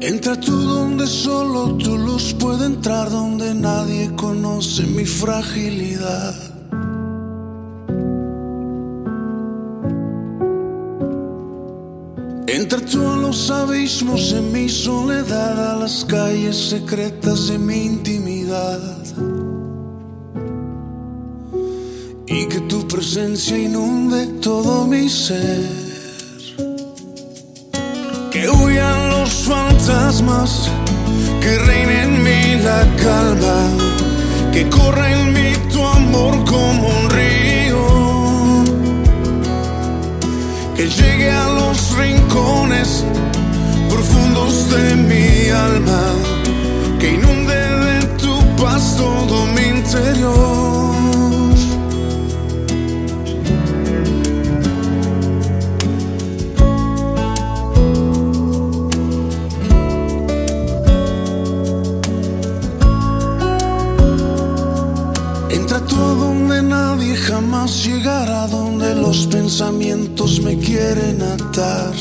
Entra tú donde solo tu luz puede entrar, donde nadie conoce mi fragilidad. Entra tú a los abismos de mi soledad, a las calles secretas de mi intimidad. Y que tu presencia inunde todo mi ser. Que huyan los fantasmas, que reine en mí la calma, que corra en mí tu amor como un río, que llegue a los rincones profundos de mi alma, tú donde nadie jamás llegará, donde los pensamientos me quieren atar.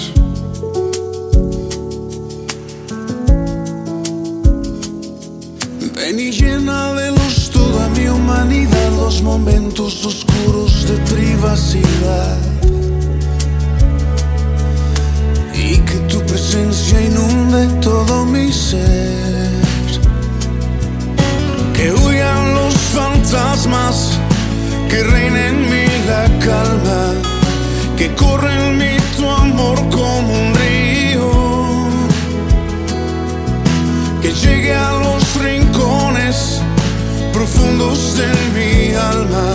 Ven y llena de luz toda mi humanidad, los momentos oscuros de privacidad. Y que tu presencia inunde todo mi ser. Que reine en mí la calma, que corre en mí tu amor como un río, que llegue a los rincones profundos de mi alma,